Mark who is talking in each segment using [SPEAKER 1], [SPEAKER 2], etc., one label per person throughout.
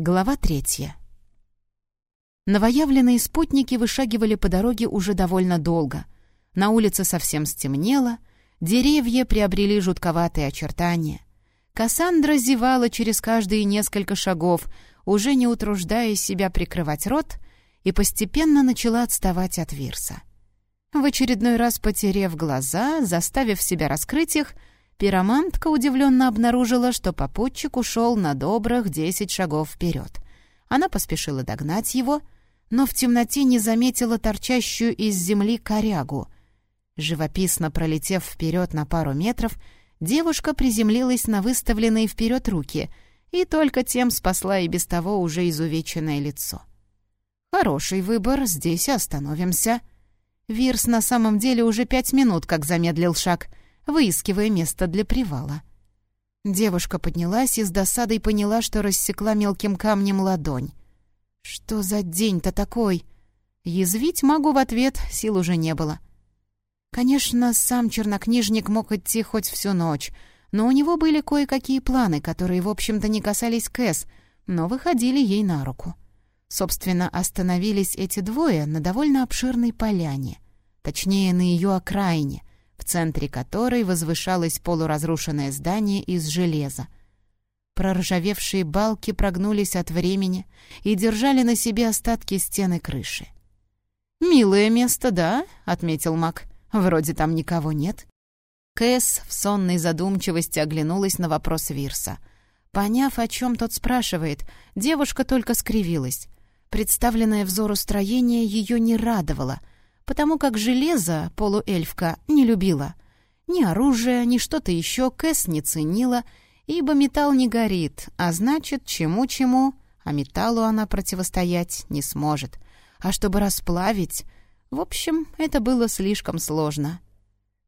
[SPEAKER 1] Глава третья. Новоявленные спутники вышагивали по дороге уже довольно долго. На улице совсем стемнело, деревья приобрели жутковатые очертания. Кассандра зевала через каждые несколько шагов, уже не утруждая себя прикрывать рот, и постепенно начала отставать от Вирса. В очередной раз потерев глаза, заставив себя раскрыть их, Пиромантка удивленно обнаружила, что попутчик ушел на добрых десять шагов вперед. Она поспешила догнать его, но в темноте не заметила торчащую из земли корягу. Живописно пролетев вперед на пару метров, девушка приземлилась на выставленные вперед руки и только тем спасла и без того уже изувеченное лицо. «Хороший выбор, здесь остановимся». Вирс на самом деле уже пять минут как замедлил шаг — выискивая место для привала. Девушка поднялась и с досадой поняла, что рассекла мелким камнем ладонь. «Что за день-то такой?» Язвить могу в ответ, сил уже не было. Конечно, сам чернокнижник мог идти хоть всю ночь, но у него были кое-какие планы, которые, в общем-то, не касались Кэс, но выходили ей на руку. Собственно, остановились эти двое на довольно обширной поляне, точнее, на ее окраине, в центре которой возвышалось полуразрушенное здание из железа. Проржавевшие балки прогнулись от времени и держали на себе остатки стены крыши. «Милое место, да?» — отметил Мак. «Вроде там никого нет». Кэс в сонной задумчивости оглянулась на вопрос Вирса. Поняв, о чем тот спрашивает, девушка только скривилась. Представленное взору строение ее не радовало — потому как железо полуэльфка не любила. Ни оружие, ни что-то еще Кэс не ценила, ибо металл не горит, а значит, чему-чему, а металлу она противостоять не сможет. А чтобы расплавить... В общем, это было слишком сложно.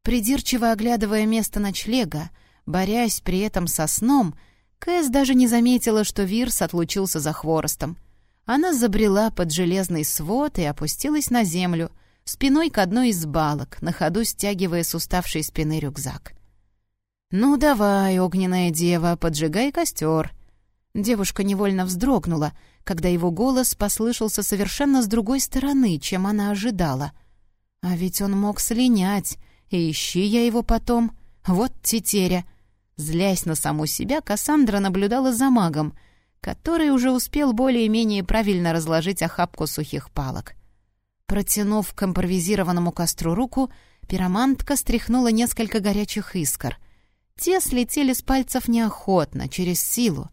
[SPEAKER 1] Придирчиво оглядывая место ночлега, борясь при этом со сном, Кэс даже не заметила, что Вирс отлучился за хворостом. Она забрела под железный свод и опустилась на землю — спиной к одной из балок, на ходу стягивая с уставшей спины рюкзак. «Ну давай, огненная дева, поджигай костер!» Девушка невольно вздрогнула, когда его голос послышался совершенно с другой стороны, чем она ожидала. А ведь он мог слинять, и ищи я его потом. Вот тетеря. Злясь на саму себя, Кассандра наблюдала за магом, который уже успел более-менее правильно разложить охапку сухих палок. Протянув к импровизированному костру руку, пиромантка стряхнула несколько горячих искр. Те слетели с пальцев неохотно, через силу.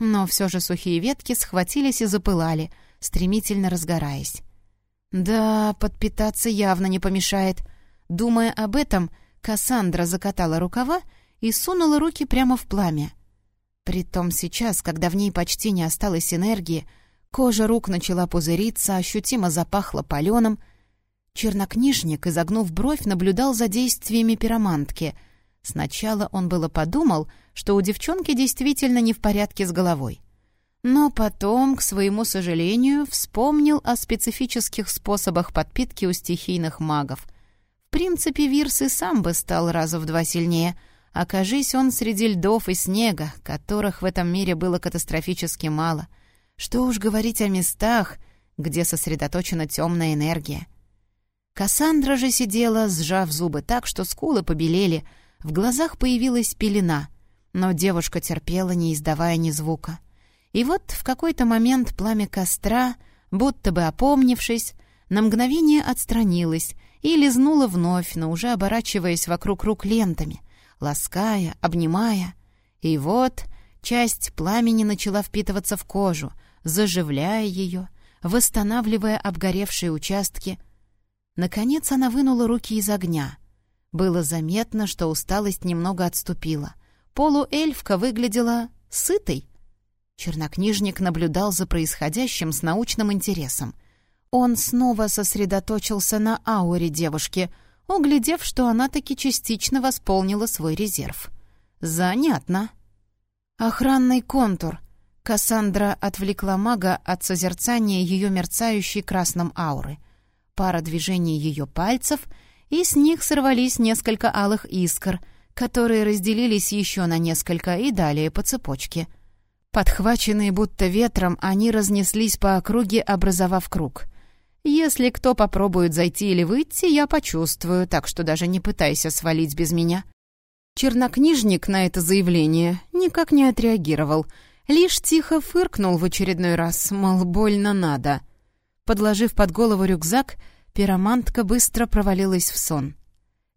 [SPEAKER 1] Но все же сухие ветки схватились и запылали, стремительно разгораясь. «Да, подпитаться явно не помешает». Думая об этом, Кассандра закатала рукава и сунула руки прямо в пламя. Притом сейчас, когда в ней почти не осталось энергии, Кожа рук начала пузыриться, ощутимо запахло паленым. Чернокнижник, изогнув бровь, наблюдал за действиями пиромантки. Сначала он было подумал, что у девчонки действительно не в порядке с головой. Но потом, к своему сожалению, вспомнил о специфических способах подпитки у стихийных магов. В принципе, Вирс и сам бы стал раза в два сильнее. Окажись он среди льдов и снега, которых в этом мире было катастрофически мало — что уж говорить о местах, где сосредоточена темная энергия. Кассандра же сидела, сжав зубы так, что скулы побелели, в глазах появилась пелена, но девушка терпела, не издавая ни звука. И вот в какой-то момент пламя костра, будто бы опомнившись, на мгновение отстранилось и лизнуло вновь, но уже оборачиваясь вокруг рук лентами, лаская, обнимая. И вот часть пламени начала впитываться в кожу, заживляя ее, восстанавливая обгоревшие участки. Наконец она вынула руки из огня. Было заметно, что усталость немного отступила. Полуэльфка выглядела сытой. Чернокнижник наблюдал за происходящим с научным интересом. Он снова сосредоточился на ауре девушки, углядев, что она таки частично восполнила свой резерв. «Занятно». «Охранный контур», Кассандра отвлекла мага от созерцания ее мерцающей красным ауры. Пара движений ее пальцев, и с них сорвались несколько алых искр, которые разделились еще на несколько и далее по цепочке. Подхваченные будто ветром, они разнеслись по округе, образовав круг. «Если кто попробует зайти или выйти, я почувствую, так что даже не пытайся свалить без меня». Чернокнижник на это заявление никак не отреагировал, лишь тихо фыркнул в очередной раз, мол, больно надо. Подложив под голову рюкзак, пиромантка быстро провалилась в сон.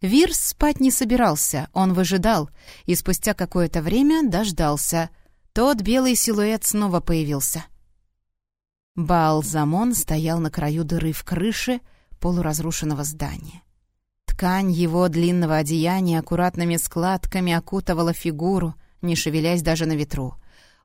[SPEAKER 1] Вирс спать не собирался, он выжидал, и спустя какое-то время дождался. Тот белый силуэт снова появился. Балзамон стоял на краю дыры в крыше полуразрушенного здания. Ткань его длинного одеяния аккуратными складками окутывала фигуру, не шевелясь даже на ветру.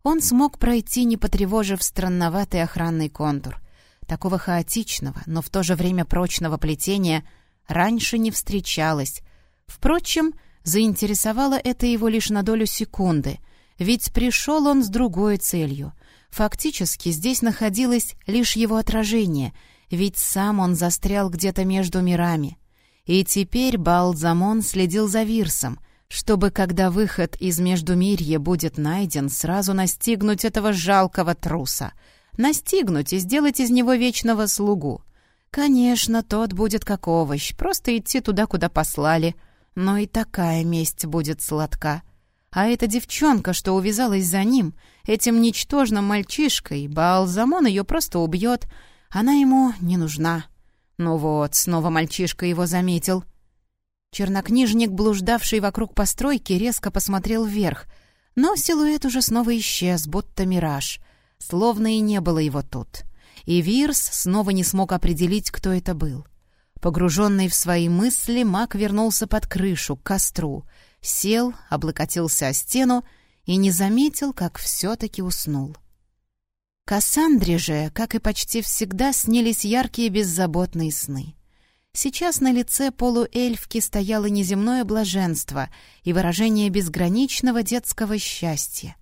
[SPEAKER 1] Он смог пройти, не потревожив странноватый охранный контур. Такого хаотичного, но в то же время прочного плетения раньше не встречалось. Впрочем, заинтересовало это его лишь на долю секунды, ведь пришел он с другой целью. Фактически здесь находилось лишь его отражение, ведь сам он застрял где-то между мирами — и теперь Балзамон следил за Вирсом, чтобы, когда выход из Междумирья будет найден, сразу настигнуть этого жалкого труса. Настигнуть и сделать из него вечного слугу. Конечно, тот будет как овощ, просто идти туда, куда послали. Но и такая месть будет сладка. А эта девчонка, что увязалась за ним, этим ничтожным мальчишкой, Балзамон ее просто убьет. Она ему не нужна. Ну вот, снова мальчишка его заметил. Чернокнижник, блуждавший вокруг постройки, резко посмотрел вверх, но силуэт уже снова исчез, будто мираж, словно и не было его тут. И Вирс снова не смог определить, кто это был. Погруженный в свои мысли, маг вернулся под крышу, к костру, сел, облокотился о стену и не заметил, как все-таки уснул. Кассандре же, как и почти всегда, снились яркие беззаботные сны. Сейчас на лице полуэльфки стояло неземное блаженство и выражение безграничного детского счастья.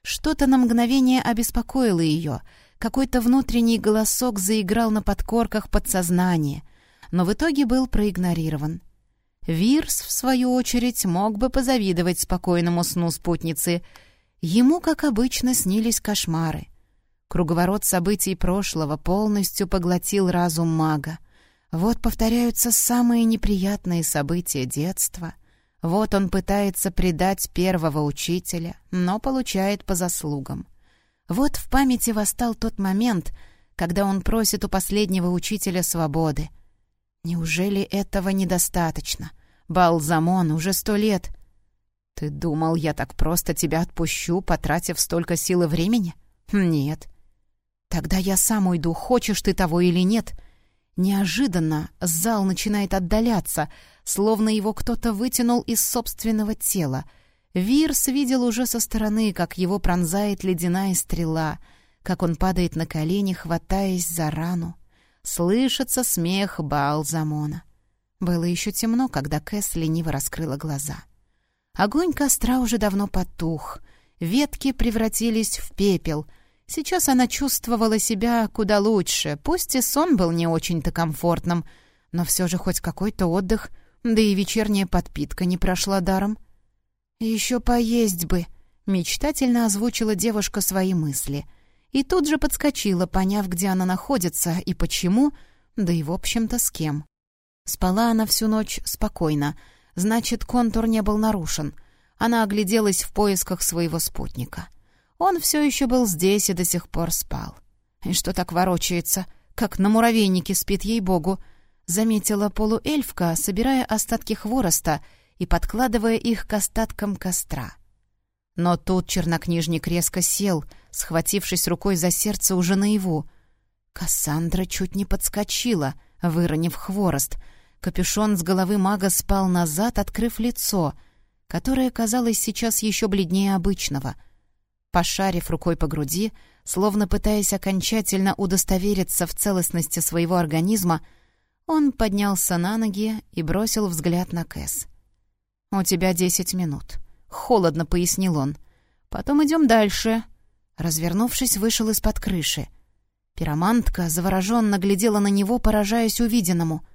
[SPEAKER 1] Что-то на мгновение обеспокоило ее, какой-то внутренний голосок заиграл на подкорках подсознания, но в итоге был проигнорирован. Вирс, в свою очередь, мог бы позавидовать спокойному сну спутницы. Ему, как обычно, снились кошмары — Круговорот событий прошлого полностью поглотил разум мага. Вот повторяются самые неприятные события детства. Вот он пытается предать первого учителя, но получает по заслугам. Вот в памяти восстал тот момент, когда он просит у последнего учителя свободы. Неужели этого недостаточно? Балзамон уже сто лет. Ты думал, я так просто тебя отпущу, потратив столько сил и времени? Нет. «Тогда я сам уйду, хочешь ты того или нет». Неожиданно зал начинает отдаляться, словно его кто-то вытянул из собственного тела. Вирс видел уже со стороны, как его пронзает ледяная стрела, как он падает на колени, хватаясь за рану. Слышится смех Балзамона. Было еще темно, когда Кэс лениво раскрыла глаза. Огонь костра уже давно потух, ветки превратились в пепел — Сейчас она чувствовала себя куда лучше, пусть и сон был не очень-то комфортным, но все же хоть какой-то отдых, да и вечерняя подпитка не прошла даром. «Еще поесть бы», — мечтательно озвучила девушка свои мысли. И тут же подскочила, поняв, где она находится и почему, да и, в общем-то, с кем. Спала она всю ночь спокойно, значит, контур не был нарушен. Она огляделась в поисках своего спутника — он все еще был здесь и до сих пор спал. И что так ворочается, как на муравейнике спит ей-богу, заметила полуэльфка, собирая остатки хвороста и подкладывая их к остаткам костра. Но тут чернокнижник резко сел, схватившись рукой за сердце уже наяву. Кассандра чуть не подскочила, выронив хворост. Капюшон с головы мага спал назад, открыв лицо, которое казалось сейчас еще бледнее обычного — Пошарив рукой по груди, словно пытаясь окончательно удостовериться в целостности своего организма, он поднялся на ноги и бросил взгляд на Кэс. «У тебя десять минут», — холодно пояснил он. «Потом идем дальше». Развернувшись, вышел из-под крыши. Пиромантка завороженно глядела на него, поражаясь увиденному.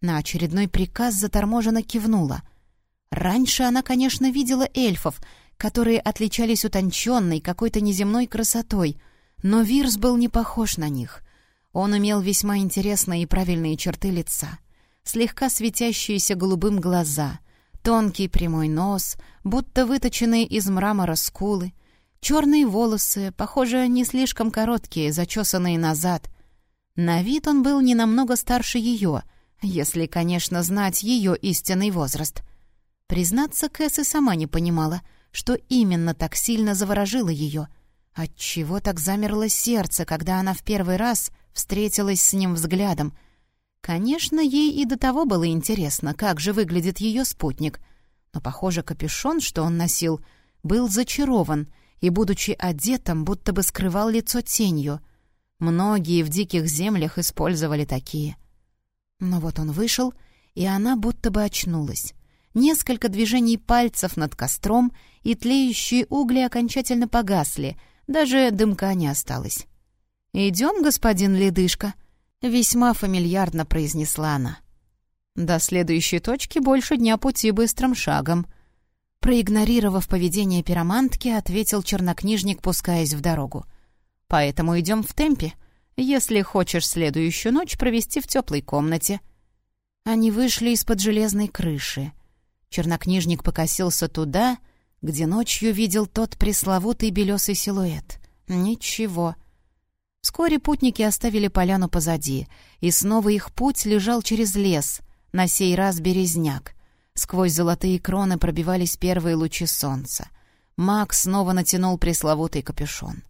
[SPEAKER 1] На очередной приказ заторможенно кивнула. Раньше она, конечно, видела эльфов — которые отличались утонченной, какой-то неземной красотой, но Вирс был не похож на них. Он имел весьма интересные и правильные черты лица, слегка светящиеся голубым глаза, тонкий прямой нос, будто выточенные из мрамора скулы, черные волосы, похоже, не слишком короткие, зачесанные назад. На вид он был не намного старше ее, если, конечно, знать ее истинный возраст. Признаться, Кэс и сама не понимала, что именно так сильно заворожило ее. Отчего так замерло сердце, когда она в первый раз встретилась с ним взглядом. Конечно, ей и до того было интересно, как же выглядит ее спутник. Но, похоже, капюшон, что он носил, был зачарован и, будучи одетым, будто бы скрывал лицо тенью. Многие в диких землях использовали такие. Но вот он вышел, и она будто бы очнулась. Несколько движений пальцев над костром, и тлеющие угли окончательно погасли, даже дымка не осталось. «Идем, господин Ледышка», — весьма фамильярно произнесла она. «До следующей точки больше дня пути быстрым шагом», Проигнорировав поведение пиромантки, ответил чернокнижник, пускаясь в дорогу. «Поэтому идем в темпе, если хочешь следующую ночь провести в теплой комнате». Они вышли из-под железной крыши. Чернокнижник покосился туда, где ночью видел тот пресловутый белесый силуэт. Ничего. Вскоре путники оставили поляну позади, и снова их путь лежал через лес, на сей раз березняк. Сквозь золотые кроны пробивались первые лучи солнца. Макс снова натянул пресловутый капюшон.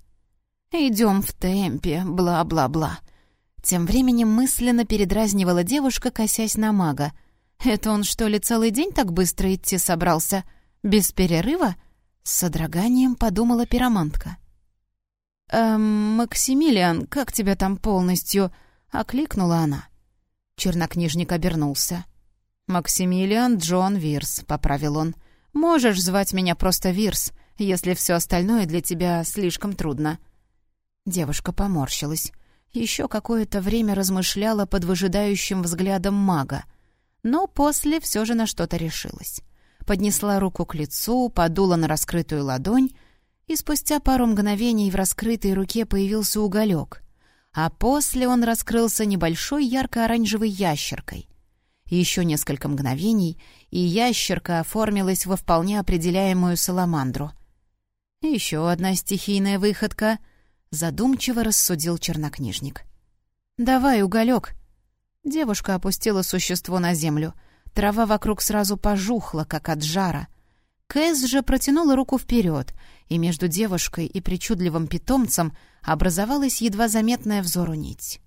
[SPEAKER 1] «Идем в темпе, бла-бла-бла». Тем временем мысленно передразнивала девушка, косясь на мага. «Это он что ли целый день так быстро идти собрался? Без перерыва?» С содроганием подумала пиромантка. «Эм, Максимилиан, как тебя там полностью?» — окликнула она. Чернокнижник обернулся. «Максимилиан Джон Вирс», — поправил он. «Можешь звать меня просто Вирс, если все остальное для тебя слишком трудно». Девушка поморщилась. Еще какое-то время размышляла под выжидающим взглядом мага, но после все же на что-то решилась. Поднесла руку к лицу, подула на раскрытую ладонь — и спустя пару мгновений в раскрытой руке появился уголек, а после он раскрылся небольшой ярко-оранжевой ящеркой. Еще несколько мгновений, и ящерка оформилась во вполне определяемую саламандру. «Еще одна стихийная выходка», — задумчиво рассудил чернокнижник. «Давай, уголек». Девушка опустила существо на землю. Трава вокруг сразу пожухла, как от жара. Кэс же протянула руку вперед, и между девушкой и причудливым питомцем образовалась едва заметная взору нить.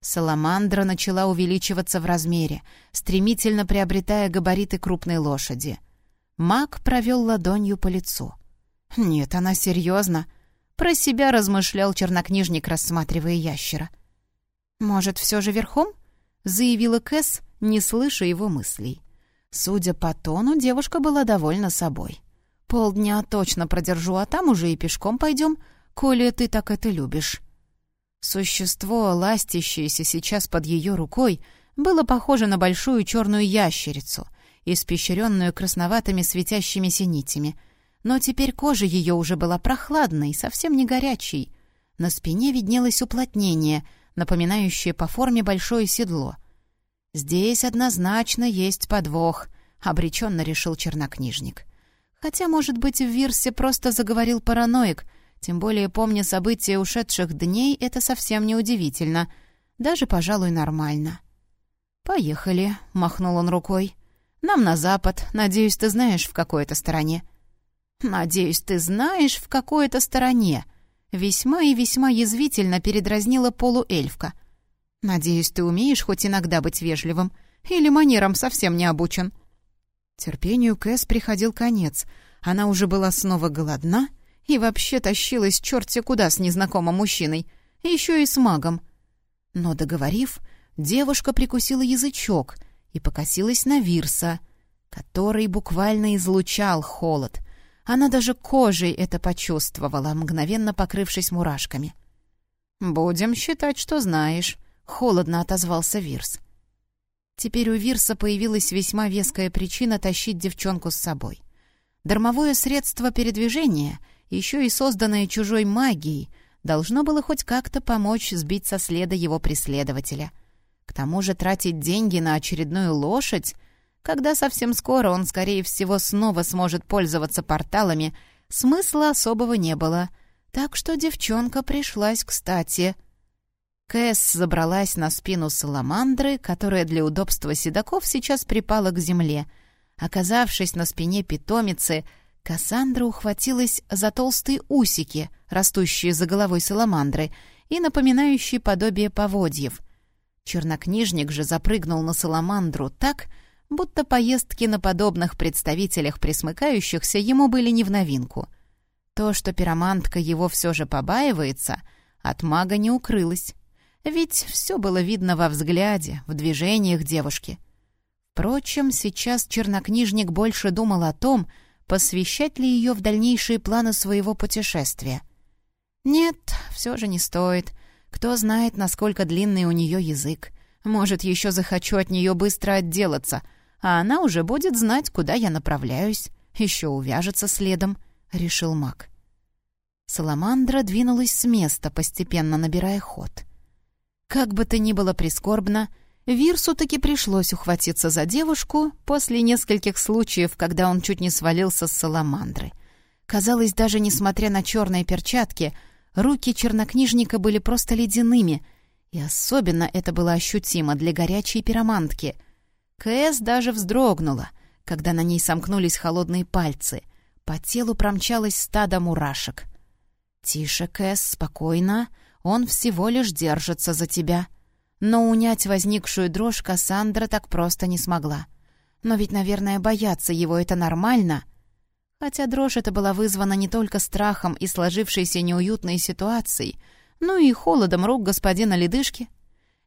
[SPEAKER 1] Саламандра начала увеличиваться в размере, стремительно приобретая габариты крупной лошади. Маг провел ладонью по лицу. «Нет, она серьезно», — про себя размышлял чернокнижник, рассматривая ящера. «Может, все же верхом?» — заявила Кэс, не слыша его мыслей. Судя по тону, девушка была довольна собой. «Полдня точно продержу, а там уже и пешком пойдем, коли ты так это любишь». Существо, ластящееся сейчас под ее рукой, было похоже на большую черную ящерицу, испещренную красноватыми светящимися нитями. Но теперь кожа ее уже была прохладной, совсем не горячей. На спине виднелось уплотнение, напоминающее по форме большое седло — «Здесь однозначно есть подвох», — обреченно решил чернокнижник. Хотя, может быть, в Вирсе просто заговорил параноик, тем более, помня события ушедших дней, это совсем не удивительно. Даже, пожалуй, нормально. «Поехали», — махнул он рукой. «Нам на запад. Надеюсь, ты знаешь, в какой это стороне». «Надеюсь, ты знаешь, в какой это стороне», — весьма и весьма язвительно передразнила полуэльфка. Надеюсь, ты умеешь хоть иногда быть вежливым. Или манерам совсем не обучен». Терпению Кэс приходил конец. Она уже была снова голодна и вообще тащилась черти куда с незнакомым мужчиной, еще и с магом. Но, договорив, девушка прикусила язычок и покосилась на Вирса, который буквально излучал холод. Она даже кожей это почувствовала, мгновенно покрывшись мурашками. «Будем считать, что знаешь», Холодно отозвался Вирс. Теперь у Вирса появилась весьма веская причина тащить девчонку с собой. Дармовое средство передвижения, еще и созданное чужой магией, должно было хоть как-то помочь сбить со следа его преследователя. К тому же тратить деньги на очередную лошадь, когда совсем скоро он, скорее всего, снова сможет пользоваться порталами, смысла особого не было. Так что девчонка пришлась кстати. Кэс забралась на спину саламандры, которая для удобства седаков сейчас припала к земле. Оказавшись на спине питомицы, Кассандра ухватилась за толстые усики, растущие за головой саламандры, и напоминающие подобие поводьев. Чернокнижник же запрыгнул на саламандру так, будто поездки на подобных представителях присмыкающихся ему были не в новинку. То, что пиромантка его все же побаивается, от мага не укрылось. Ведь все было видно во взгляде, в движениях девушки. Впрочем, сейчас чернокнижник больше думал о том, посвящать ли ее в дальнейшие планы своего путешествия. Нет, все же не стоит. Кто знает, насколько длинный у нее язык. Может, еще захочу от нее быстро отделаться, а она уже будет знать, куда я направляюсь. Еще увяжется следом, — решил маг. Саламандра двинулась с места, постепенно набирая ход. Как бы то ни было прискорбно, Вирсу таки пришлось ухватиться за девушку после нескольких случаев, когда он чуть не свалился с саламандры. Казалось, даже несмотря на черные перчатки, руки чернокнижника были просто ледяными, и особенно это было ощутимо для горячей пиромантки. Кэс даже вздрогнула, когда на ней сомкнулись холодные пальцы. По телу промчалось стадо мурашек. «Тише, Кэс, спокойно. Он всего лишь держится за тебя», но унять возникшую дрожь Кассандра так просто не смогла. Но ведь, наверное, бояться его — это нормально. Хотя дрожь эта была вызвана не только страхом и сложившейся неуютной ситуацией, но и холодом рук господина Ледышки.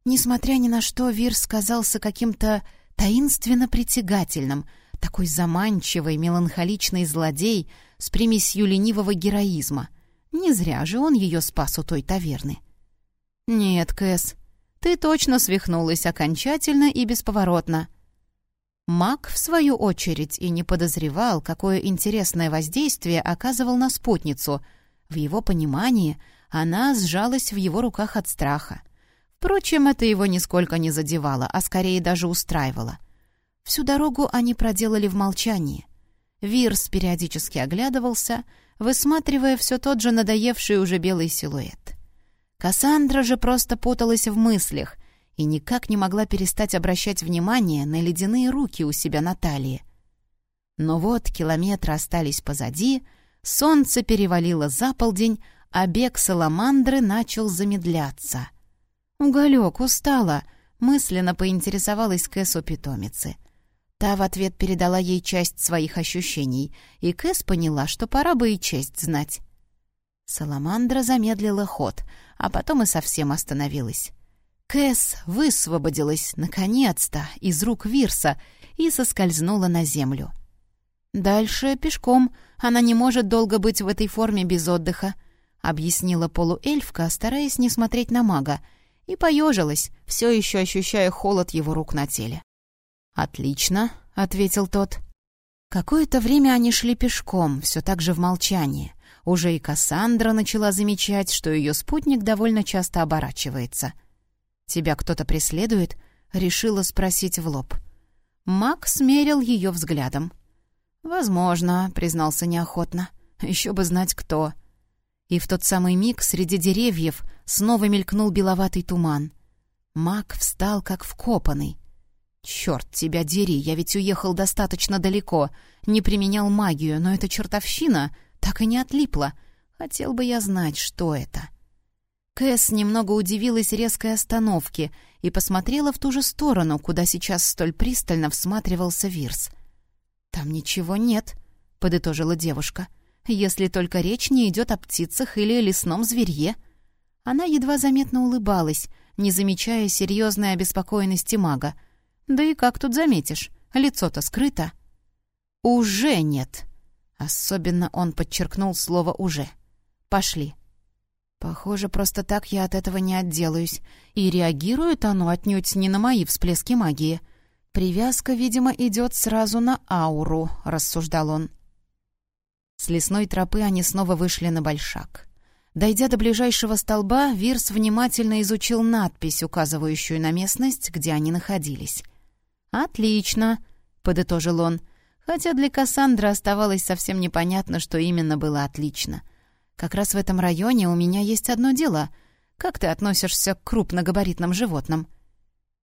[SPEAKER 1] Несмотря ни на что, Вирс казался каким-то таинственно притягательным, такой заманчивый, меланхоличный злодей с примесью ленивого героизма. Не зря же он ее спас у той таверны. «Нет, Кэс, ты точно свихнулась окончательно и бесповоротно». Маг, в свою очередь, и не подозревал, какое интересное воздействие оказывал на спутницу. В его понимании она сжалась в его руках от страха. Впрочем, это его нисколько не задевало, а скорее даже устраивало. Всю дорогу они проделали в молчании. Вирс периодически оглядывался, высматривая все тот же надоевший уже белый силуэт. Кассандра же просто путалась в мыслях и никак не могла перестать обращать внимание на ледяные руки у себя на талии. Но вот километры остались позади, солнце перевалило за полдень, а бег саламандры начал замедляться. «Уголек, устала!» — мысленно поинтересовалась Кэс у питомицы. Та в ответ передала ей часть своих ощущений, и Кэс поняла, что пора бы и честь знать. Саламандра замедлила ход, а потом и совсем остановилась. Кэс высвободилась, наконец-то, из рук Вирса и соскользнула на землю. «Дальше пешком. Она не может долго быть в этой форме без отдыха», — объяснила полуэльфка, стараясь не смотреть на мага, и поежилась, все еще ощущая холод его рук на теле. «Отлично», — ответил тот. Какое-то время они шли пешком, все так же в молчании. Уже и Кассандра начала замечать, что ее спутник довольно часто оборачивается. «Тебя кто-то преследует?» — решила спросить в лоб. Мак смерил ее взглядом. «Возможно», — признался неохотно. «Еще бы знать, кто». И в тот самый миг среди деревьев снова мелькнул беловатый туман. Мак встал как вкопанный. «Черт тебя дери, я ведь уехал достаточно далеко, не применял магию, но эта чертовщина так и не отлипла. Хотел бы я знать, что это. Кэс немного удивилась резкой остановке и посмотрела в ту же сторону, куда сейчас столь пристально всматривался Вирс. «Там ничего нет», — подытожила девушка, «если только речь не идет о птицах или лесном зверье». Она едва заметно улыбалась, не замечая серьезной обеспокоенности мага. «Да и как тут заметишь? Лицо-то скрыто». «Уже нет», Особенно он подчеркнул слово «уже». «Пошли». Похоже, просто так я от этого не отделаюсь. И реагирует оно отнюдь не на мои всплески магии. Привязка, видимо, идет сразу на ауру, рассуждал он. С лесной тропы они снова вышли на большак. Дойдя до ближайшего столба, Вирс внимательно изучил надпись, указывающую на местность, где они находились. «Отлично», — подытожил он, хотя для Кассандры оставалось совсем непонятно, что именно было отлично. «Как раз в этом районе у меня есть одно дело. Как ты относишься к крупногабаритным животным?»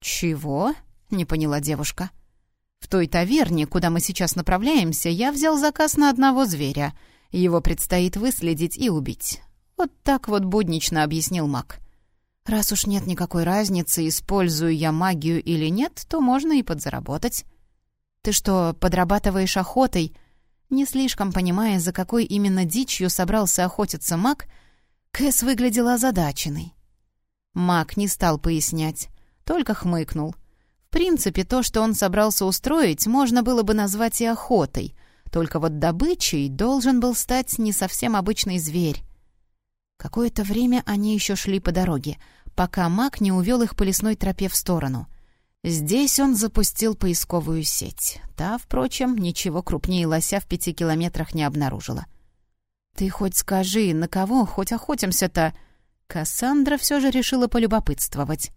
[SPEAKER 1] «Чего?» — не поняла девушка. «В той таверне, куда мы сейчас направляемся, я взял заказ на одного зверя. Его предстоит выследить и убить. Вот так вот буднично объяснил маг. Раз уж нет никакой разницы, использую я магию или нет, то можно и подзаработать. Ты что, подрабатываешь охотой? Не слишком понимая, за какой именно дичью собрался охотиться маг, Кэс выглядела озадаченной. Маг не стал пояснять, только хмыкнул. В принципе, то, что он собрался устроить, можно было бы назвать и охотой, только вот добычей должен был стать не совсем обычный зверь. Какое-то время они еще шли по дороге, пока маг не увел их по лесной тропе в сторону. Здесь он запустил поисковую сеть. Та, впрочем, ничего крупнее лося в пяти километрах не обнаружила. «Ты хоть скажи, на кого хоть охотимся-то?» Кассандра все же решила полюбопытствовать.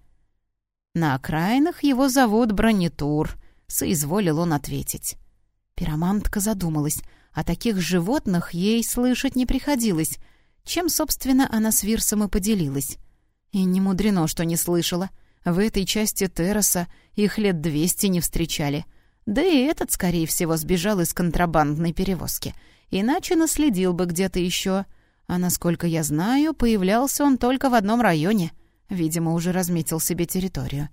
[SPEAKER 1] «На окраинах его зовут Бронитур», — соизволил он ответить. Пиромантка задумалась. О таких животных ей слышать не приходилось — чем, собственно, она с Вирсом и поделилась. И не мудрено, что не слышала. В этой части терраса их лет двести не встречали. Да и этот, скорее всего, сбежал из контрабандной перевозки. Иначе наследил бы где-то еще. А насколько я знаю, появлялся он только в одном районе. Видимо, уже разметил себе территорию.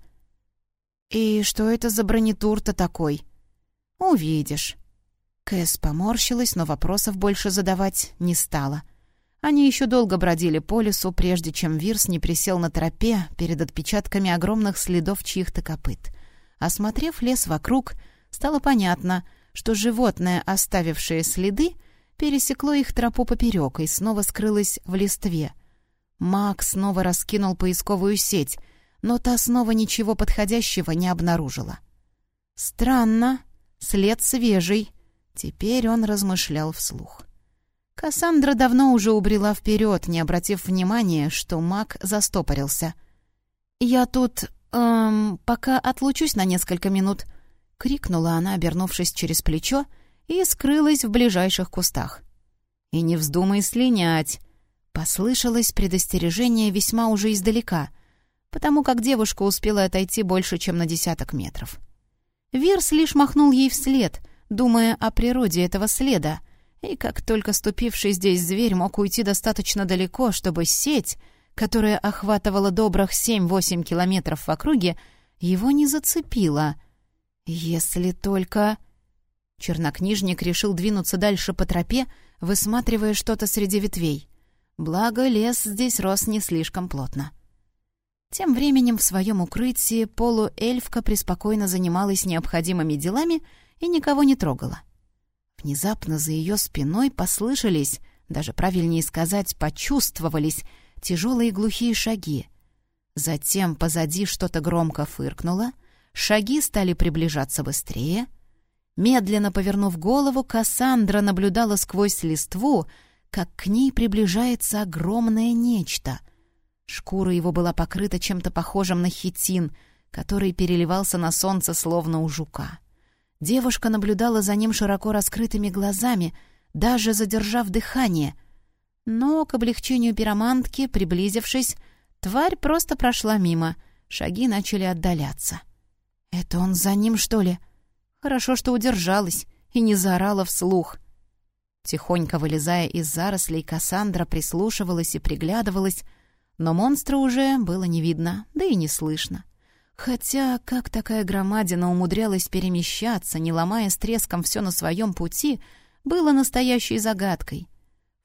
[SPEAKER 1] «И что это за бронетур-то такой?» «Увидишь». Кэс поморщилась, но вопросов больше задавать не стала. Они еще долго бродили по лесу, прежде чем Вирс не присел на тропе перед отпечатками огромных следов чьих-то копыт. Осмотрев лес вокруг, стало понятно, что животное, оставившее следы, пересекло их тропу поперек и снова скрылось в листве. Маг снова раскинул поисковую сеть, но та снова ничего подходящего не обнаружила. «Странно, след свежий», — теперь он размышлял вслух. Кассандра давно уже убрела вперед, не обратив внимания, что маг застопорился. «Я тут... эм... пока отлучусь на несколько минут», — крикнула она, обернувшись через плечо, и скрылась в ближайших кустах. «И не вздумай слинять!» — послышалось предостережение весьма уже издалека, потому как девушка успела отойти больше, чем на десяток метров. Вирс лишь махнул ей вслед, думая о природе этого следа — и как только ступивший здесь зверь мог уйти достаточно далеко, чтобы сеть, которая охватывала добрых семь-восемь километров в округе, его не зацепила. Если только... Чернокнижник решил двинуться дальше по тропе, высматривая что-то среди ветвей. Благо, лес здесь рос не слишком плотно. Тем временем в своем укрытии полуэльфка преспокойно занималась необходимыми делами и никого не трогала. Внезапно за ее спиной послышались, даже правильнее сказать, почувствовались тяжелые глухие шаги. Затем позади что-то громко фыркнуло, шаги стали приближаться быстрее. Медленно повернув голову, Кассандра наблюдала сквозь листву, как к ней приближается огромное нечто. Шкура его была покрыта чем-то похожим на хитин, который переливался на солнце словно у жука. Девушка наблюдала за ним широко раскрытыми глазами, даже задержав дыхание. Но к облегчению пиромантки, приблизившись, тварь просто прошла мимо, шаги начали отдаляться. «Это он за ним, что ли?» Хорошо, что удержалась и не заорала вслух. Тихонько вылезая из зарослей, Кассандра прислушивалась и приглядывалась, но монстра уже было не видно, да и не слышно. Хотя, как такая громадина умудрялась перемещаться, не ломая с треском все на своем пути, было настоящей загадкой.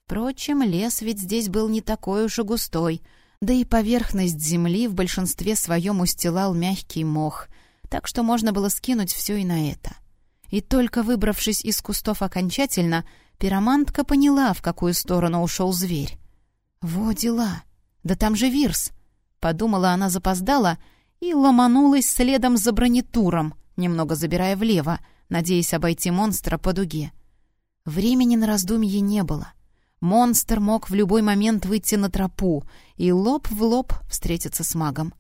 [SPEAKER 1] Впрочем, лес ведь здесь был не такой уж и густой, да и поверхность земли в большинстве своем устилал мягкий мох, так что можно было скинуть все и на это. И только выбравшись из кустов окончательно, пиромантка поняла, в какую сторону ушел зверь. «Во дела! Да там же Вирс!» — подумала она запоздала — и ломанулась следом за бронетуром, немного забирая влево, надеясь обойти монстра по дуге. Времени на раздумье не было. Монстр мог в любой момент выйти на тропу и лоб в лоб встретиться с магом.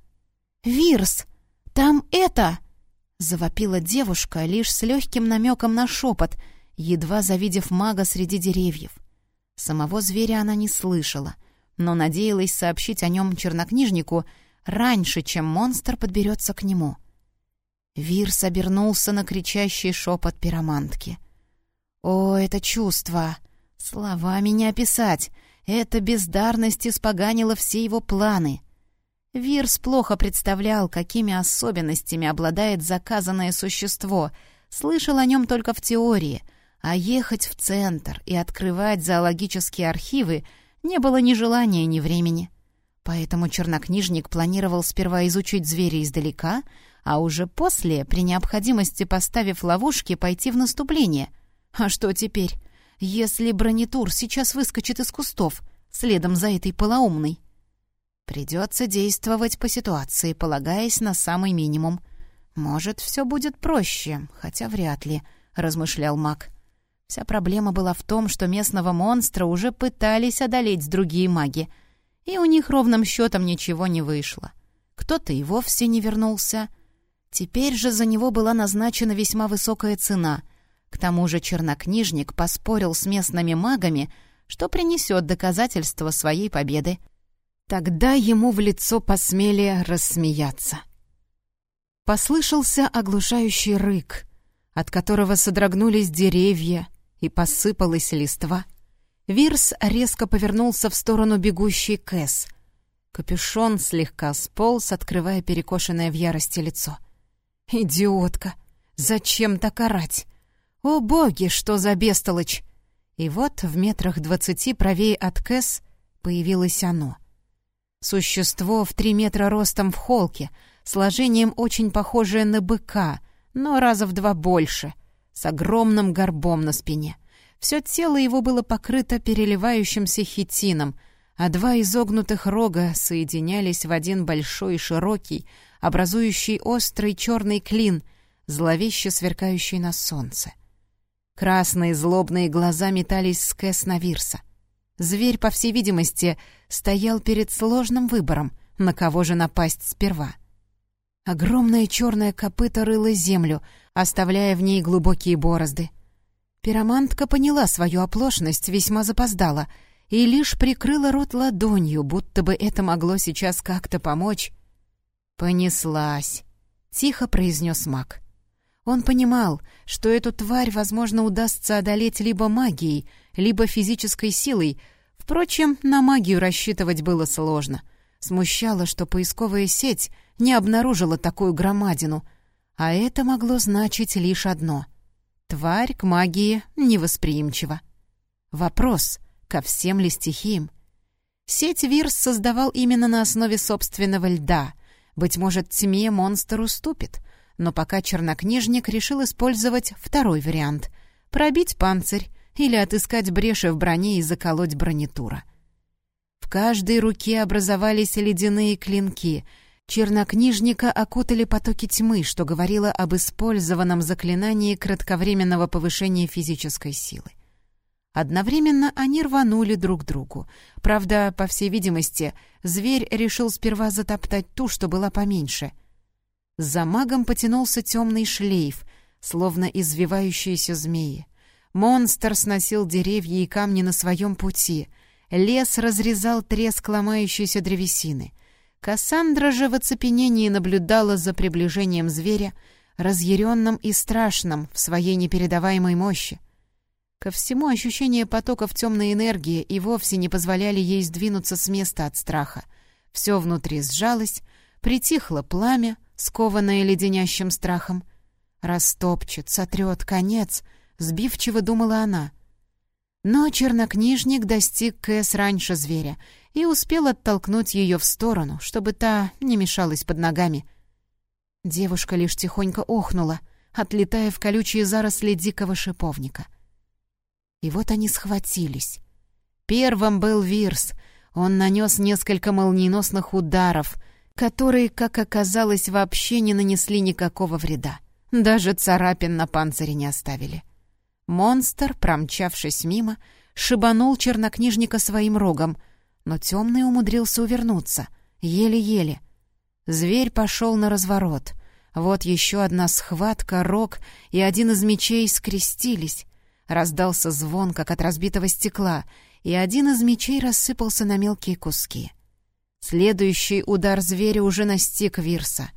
[SPEAKER 1] «Вирс! Там это!» — завопила девушка лишь с легким намеком на шепот, едва завидев мага среди деревьев. Самого зверя она не слышала, но надеялась сообщить о нем чернокнижнику раньше, чем монстр подберется к нему. Вирс обернулся на кричащий шепот пиромантки. «О, это чувство! Словами не описать! Эта бездарность испоганила все его планы!» Вирс плохо представлял, какими особенностями обладает заказанное существо, слышал о нем только в теории, а ехать в центр и открывать зоологические архивы не было ни желания, ни времени. Поэтому чернокнижник планировал сперва изучить зверя издалека, а уже после, при необходимости поставив ловушки, пойти в наступление. А что теперь, если бронетур сейчас выскочит из кустов, следом за этой полоумной? Придется действовать по ситуации, полагаясь на самый минимум. Может, все будет проще, хотя вряд ли, — размышлял маг. Вся проблема была в том, что местного монстра уже пытались одолеть другие маги, и у них ровным счетом ничего не вышло. Кто-то и вовсе не вернулся, Теперь же за него была назначена весьма высокая цена. К тому же чернокнижник поспорил с местными магами, что принесет доказательство своей победы. Тогда ему в лицо посмели рассмеяться. Послышался оглушающий рык, от которого содрогнулись деревья и посыпалась листва. Вирс резко повернулся в сторону бегущей Кэс. Капюшон слегка сполз, открывая перекошенное в ярости лицо. «Идиотка! Зачем так орать? О боги, что за бестолочь!» И вот в метрах двадцати правее от Кэс появилось оно. Существо в три метра ростом в холке, сложением очень похожее на быка, но раза в два больше, с огромным горбом на спине. Все тело его было покрыто переливающимся хитином, а два изогнутых рога соединялись в один большой широкий, образующий острый черный клин, зловеще сверкающий на солнце. Красные злобные глаза метались с Кэс на Вирса. Зверь, по всей видимости, стоял перед сложным выбором, на кого же напасть сперва. Огромное черное копыто рыло землю, оставляя в ней глубокие борозды. Пиромантка поняла свою оплошность, весьма запоздала, и лишь прикрыла рот ладонью, будто бы это могло сейчас как-то помочь, «Понеслась», — тихо произнес маг. Он понимал, что эту тварь, возможно, удастся одолеть либо магией, либо физической силой. Впрочем, на магию рассчитывать было сложно. Смущало, что поисковая сеть не обнаружила такую громадину. А это могло значить лишь одно. Тварь к магии невосприимчива. Вопрос, ко всем ли стихиям? Сеть Вирс создавал именно на основе собственного льда — быть может, тьме монстр уступит, но пока чернокнижник решил использовать второй вариант — пробить панцирь или отыскать бреши в броне и заколоть бронетура. В каждой руке образовались ледяные клинки. Чернокнижника окутали потоки тьмы, что говорило об использованном заклинании кратковременного повышения физической силы. Одновременно они рванули друг другу. Правда, по всей видимости, зверь решил сперва затоптать ту, что была поменьше. За магом потянулся темный шлейф, словно извивающиеся змеи. Монстр сносил деревья и камни на своем пути. Лес разрезал треск ломающейся древесины. Кассандра же в оцепенении наблюдала за приближением зверя, разъяренным и страшным в своей непередаваемой мощи. Ко всему ощущение потоков темной энергии и вовсе не позволяли ей сдвинуться с места от страха. Все внутри сжалось, притихло пламя, скованное леденящим страхом. Растопчет, сотрет, конец, сбивчиво думала она. Но чернокнижник достиг Кэс раньше зверя и успел оттолкнуть ее в сторону, чтобы та не мешалась под ногами. Девушка лишь тихонько охнула, отлетая в колючие заросли дикого шиповника — и вот они схватились. Первым был Вирс. Он нанес несколько молниеносных ударов, которые, как оказалось, вообще не нанесли никакого вреда. Даже царапин на панцире не оставили. Монстр, промчавшись мимо, шибанул чернокнижника своим рогом, но темный умудрился увернуться, еле-еле. Зверь пошел на разворот. Вот еще одна схватка, рог и один из мечей скрестились. Раздался звон, как от разбитого стекла, и один из мечей рассыпался на мелкие куски. Следующий удар зверя уже настиг Вирса.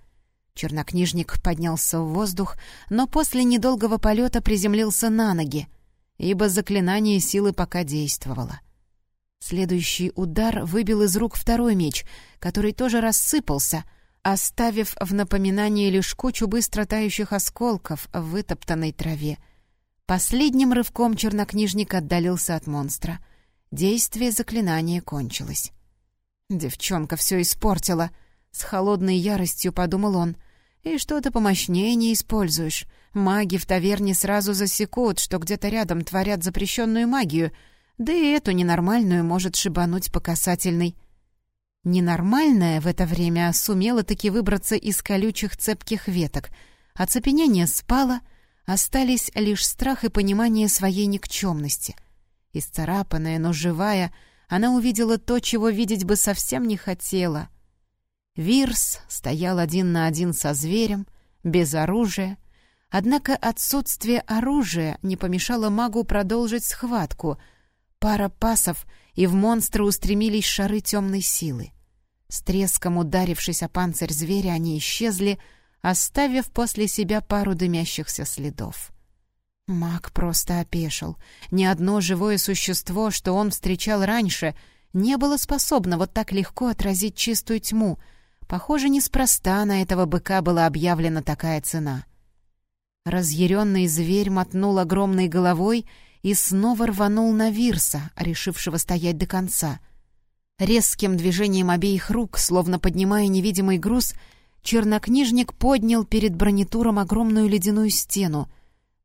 [SPEAKER 1] Чернокнижник поднялся в воздух, но после недолгого полета приземлился на ноги, ибо заклинание силы пока действовало. Следующий удар выбил из рук второй меч, который тоже рассыпался, оставив в напоминание лишь кучу быстро тающих осколков в вытоптанной траве. Последним рывком чернокнижник отдалился от монстра. Действие заклинания кончилось. «Девчонка все испортила!» — с холодной яростью подумал он — и что то помощнее не используешь. Маги в таверне сразу засекут, что где-то рядом творят запрещенную магию, да и эту ненормальную может шибануть по касательной. Ненормальная в это время сумела таки выбраться из колючих цепких веток. Оцепенение спало, остались лишь страх и понимание своей никчемности. Исцарапанная, но живая, она увидела то, чего видеть бы совсем не хотела — Вирс стоял один на один со зверем, без оружия. Однако отсутствие оружия не помешало магу продолжить схватку. Пара пасов, и в монстра устремились шары темной силы. С треском ударившись о панцирь зверя, они исчезли, оставив после себя пару дымящихся следов. Маг просто опешил. Ни одно живое существо, что он встречал раньше, не было способно вот так легко отразить чистую тьму — Похоже, неспроста на этого быка была объявлена такая цена. Разъяренный зверь мотнул огромной головой и снова рванул на Вирса, решившего стоять до конца. Резким движением обеих рук, словно поднимая невидимый груз, чернокнижник поднял перед бронитуром огромную ледяную стену.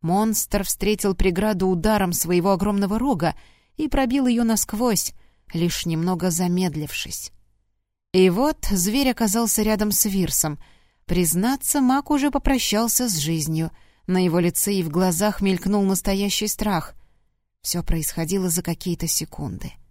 [SPEAKER 1] Монстр встретил преграду ударом своего огромного рога и пробил ее насквозь, лишь немного замедлившись. И вот зверь оказался рядом с Вирсом. Признаться, маг уже попрощался с жизнью. На его лице и в глазах мелькнул настоящий страх. Все происходило за какие-то секунды. —